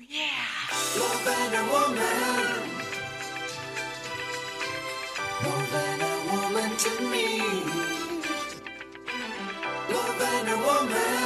Yeah. No better woman. More than a woman to me. More than a woman.